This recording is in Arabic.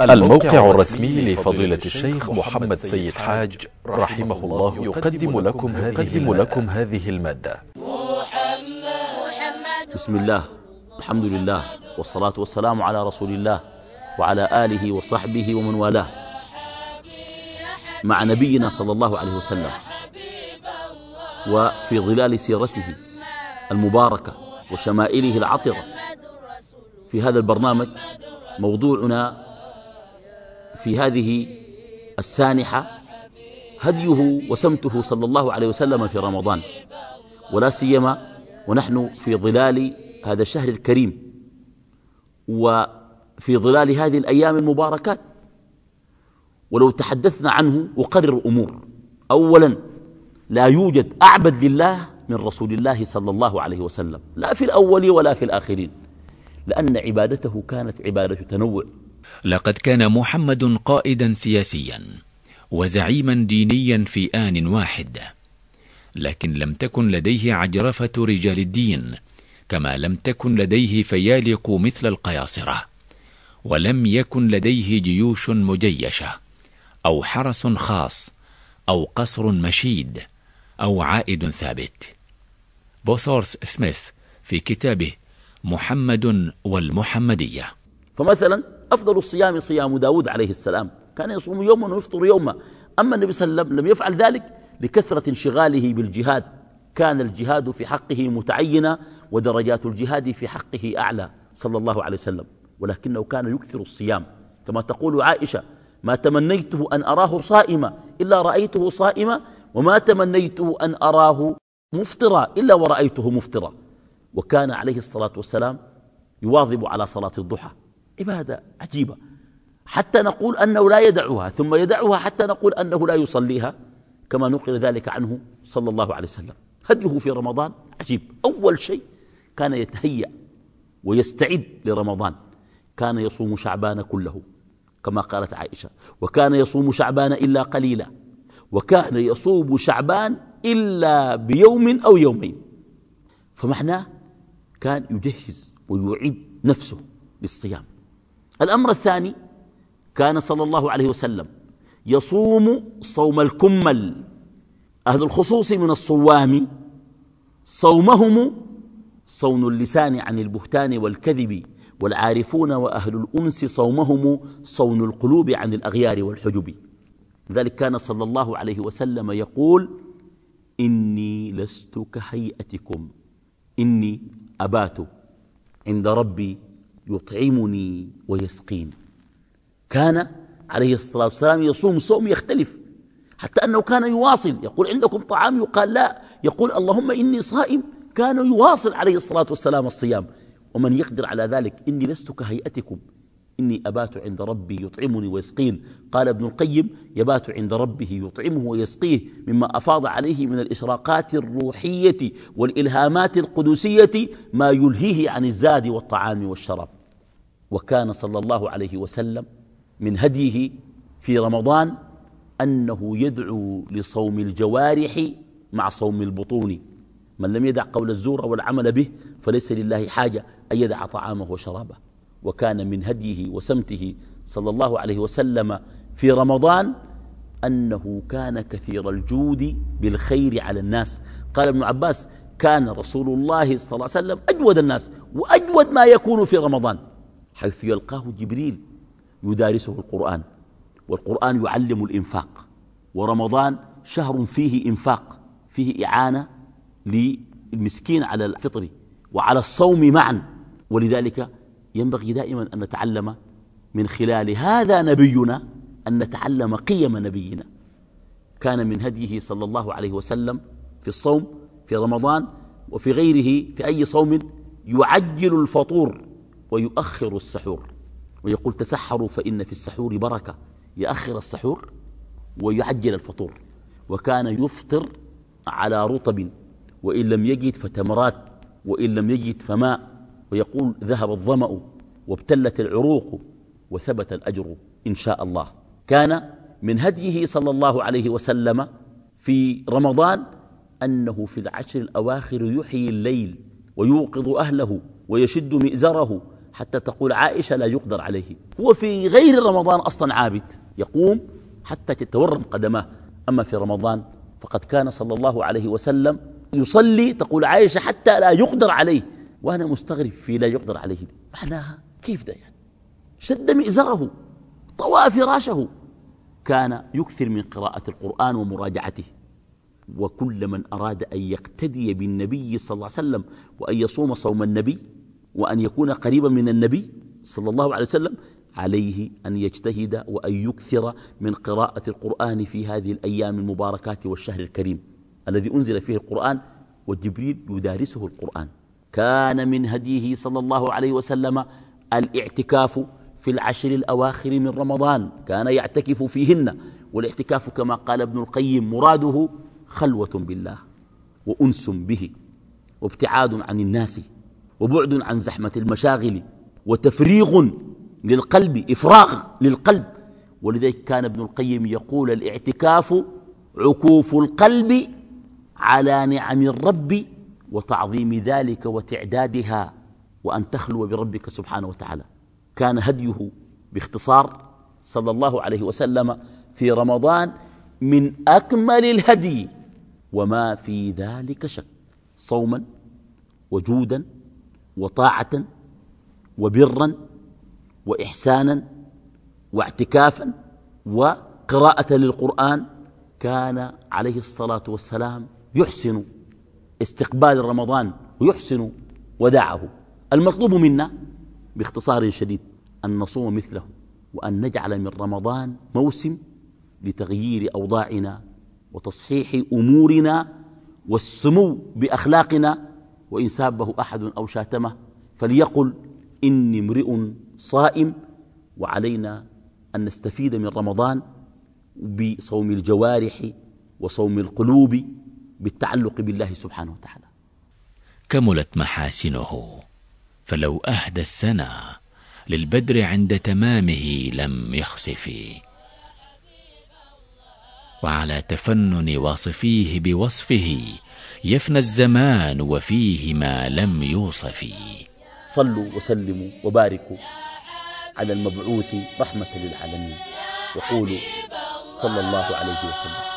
الموقع الرسمي لفضيلة الشيخ محمد سيد حاج رحمه الله يقدم لكم هذه, لكم هذه المادة. بسم الله. الحمد لله. والصلاة والسلام على رسول الله وعلى آله وصحبه ومن والاه. مع نبينا صلى الله عليه وسلم. وفي ظلال سيرته المباركة وشمائله العطرة. في هذا البرنامج موضوعنا في هذه السانحة هديه وسمته صلى الله عليه وسلم في رمضان ولا سيما ونحن في ظلال هذا الشهر الكريم وفي ظلال هذه الأيام المباركات. ولو تحدثنا عنه أقرر أمور أولا لا يوجد أعبد لله من رسول الله صلى الله عليه وسلم لا في الأول ولا في الآخرين لأن عبادته كانت عبادة تنوع. لقد كان محمد قائدا سياسيا وزعيما دينيا في آن واحد لكن لم تكن لديه عجرفة رجال الدين كما لم تكن لديه فيالق مثل القياصرة ولم يكن لديه جيوش مجيشة أو حرس خاص أو قصر مشيد أو عائد ثابت. بوسورس سميث في كتابه محمد والمحمدية. فمثلا أفضل الصيام صيام داود عليه السلام. كان يصوم يوما ويفطر يوما. أما النبي صلى الله عليه وسلم لم يفعل ذلك لكثرة انشغاله بالجهاد. كان الجهاد في حقه متعينا ودرجات الجهاد في حقه أعلى صلى الله عليه وسلم. ولكنه كان يكثر الصيام. كما تقول عائشة ما تمنيته أن أراه صائما إلا رأيته صائما وما تمنيته أن أراه مفطرا إلا ورأيته مفطرا. وكان عليه الصلاة والسلام يواظب على صلاة الضحى. عبادة عجيبة. حتى نقول أنه لا يدعها ثم يدعها حتى نقول أنه لا يصليها كما نقل ذلك عنه صلى الله عليه وسلم. هديه في رمضان عجيب. أول شيء كان يتهيأ ويستعد لرمضان. كان يصوم شعبان كله كما قالت عائشة. وكان يصوم شعبان إلا قليلا. وكان يصوم شعبان إلا بيوم أو يومين. فمعناه كان يجهز ويعد نفسه للصيام. الأمر الثاني كان صلى الله عليه وسلم يصوم صوم الكمل. أهل الخصوص من الصوام صومهم صون اللسان عن البهتان والكذب والعارفون وأهل الأنس صومهم صون القلوب عن الأغيار والحجب. ذلك كان صلى الله عليه وسلم يقول إني لست كهيئتكم إني أبات عند ربي يطعمني ويسقين كان عليه الصلاة والسلام يصوم صوم يختلف. حتى أنه كان يواصل. يقول عندكم طعام؟ يقال لا. يقول اللهم إني صائم. كان يواصل عليه الصلاة والسلام الصيام. ومن يقدر على ذلك إني لست كهيئتكم. إني أبات عند ربي يطعمني ويسقين قال ابن القيم يبات عند ربه يطعمه ويسقيه مما أفاض عليه من الإشراقات الروحية والإلهامات القدسية ما يلهيه عن الزاد والطعام والشراب. وكان صلى الله عليه وسلم من هديه في رمضان أنه يدعو لصوم الجوارح مع صوم البطون. من لم يدع قول الزور والعمل به فليس لله حاجة أن يدع طعامه وشرابه. وكان من هديه وسمته صلى الله عليه وسلم في رمضان أنه كان كثير الجود بالخير على الناس. قال ابن عباس كان رسول الله صلى الله عليه وسلم أجود الناس وأجود ما يكون في رمضان. حيث يلقاه جبريل يدارسه القرآن والقرآن يعلم الإنفاق. ورمضان شهر فيه إنفاق فيه إعانة للمسكين على الفطر وعلى الصوم معا. ولذلك ينبغي دائما أن نتعلم من خلال هذا نبينا أن نتعلم قيم نبينا. كان من هديه صلى الله عليه وسلم في الصوم في رمضان وفي غيره في أي صوم يعجل الفطور ويؤخر السحور. ويقول تسحروا فإن في السحور بركة يأخر السحور ويعجل الفطور. وكان يفطر على رطب وإن لم يجد فتمرات وإن لم يجد فماء ويقول ذهب الظمأ وابتلت العروق وثبت الأجر إن شاء الله. كان من هديه صلى الله عليه وسلم في رمضان أنه في العشر الأواخر يحيي الليل ويوقظ أهله ويشد مئزره حتى تقول عائشة لا يقدر عليه. هو في غير رمضان أصلا عابد يقوم حتى تتورم قدماه. أما في رمضان فقد كان صلى الله عليه وسلم يصلي تقول عائشة حتى لا يقدر عليه. وأنا مستغرب في لا يقدر عليه. معناها كيف ده يعني؟ شد مئزره طوى فراشه. كان يكثر من قراءة القرآن ومراجعته. وكل من أراد أن يقتدي بالنبي صلى الله عليه وسلم وأن يصوم صوم النبي وأن يكون قريبا من النبي صلى الله عليه وسلم عليه أن يجتهد وأن يكثر من قراءة القرآن في هذه الأيام المباركات والشهر الكريم الذي أنزل فيه القرآن وجبريل يدارسه القرآن. كان من هديه صلى الله عليه وسلم الاعتكاف في العشر الأواخر من رمضان. كان يعتكف فيهن. والاعتكاف كما قال ابن القيم مراده خلوة بالله وأنس به وابتعاد عن الناس وبعد عن زحمة المشاغل وتفريغ للقلب إفراغ للقلب. ولذلك كان ابن القيم يقول الاعتكاف عكوف القلب على نعم الرب وتعظيم ذلك وتعدادها وأن تخلو بربك سبحانه وتعالى. كان هديه باختصار صلى الله عليه وسلم في رمضان من أكمل الهدي وما في ذلك شك. صوما وجودا وطاعة وبرا وإحسانا واعتكافا وقراءة للقرآن كان عليه الصلاة والسلام يحسن استقبال رمضان ويحسن وداعه. المطلوب منا باختصار شديد أن نصوم مثله وأن نجعل من رمضان موسم لتغيير أوضاعنا وتصحيح أمورنا والسمو بأخلاقنا. وإن سابه أحد أو شاتمه فليقل إني امرئ صائم وعلينا أن نستفيد من رمضان بصوم الجوارح وصوم القلوب بالتعلق بالله سبحانه وتعالى. كملت محاسنه فلو أهدى السنة للبدر عند تمامه لم يخسف. وعلى تفنن واصفيه بوصفه يفنى الزمان وفيه ما لم يوصف. صلوا وسلموا وباركوا على المبعوث رحمة للعالمين. وقولوا صلى الله عليه وسلم.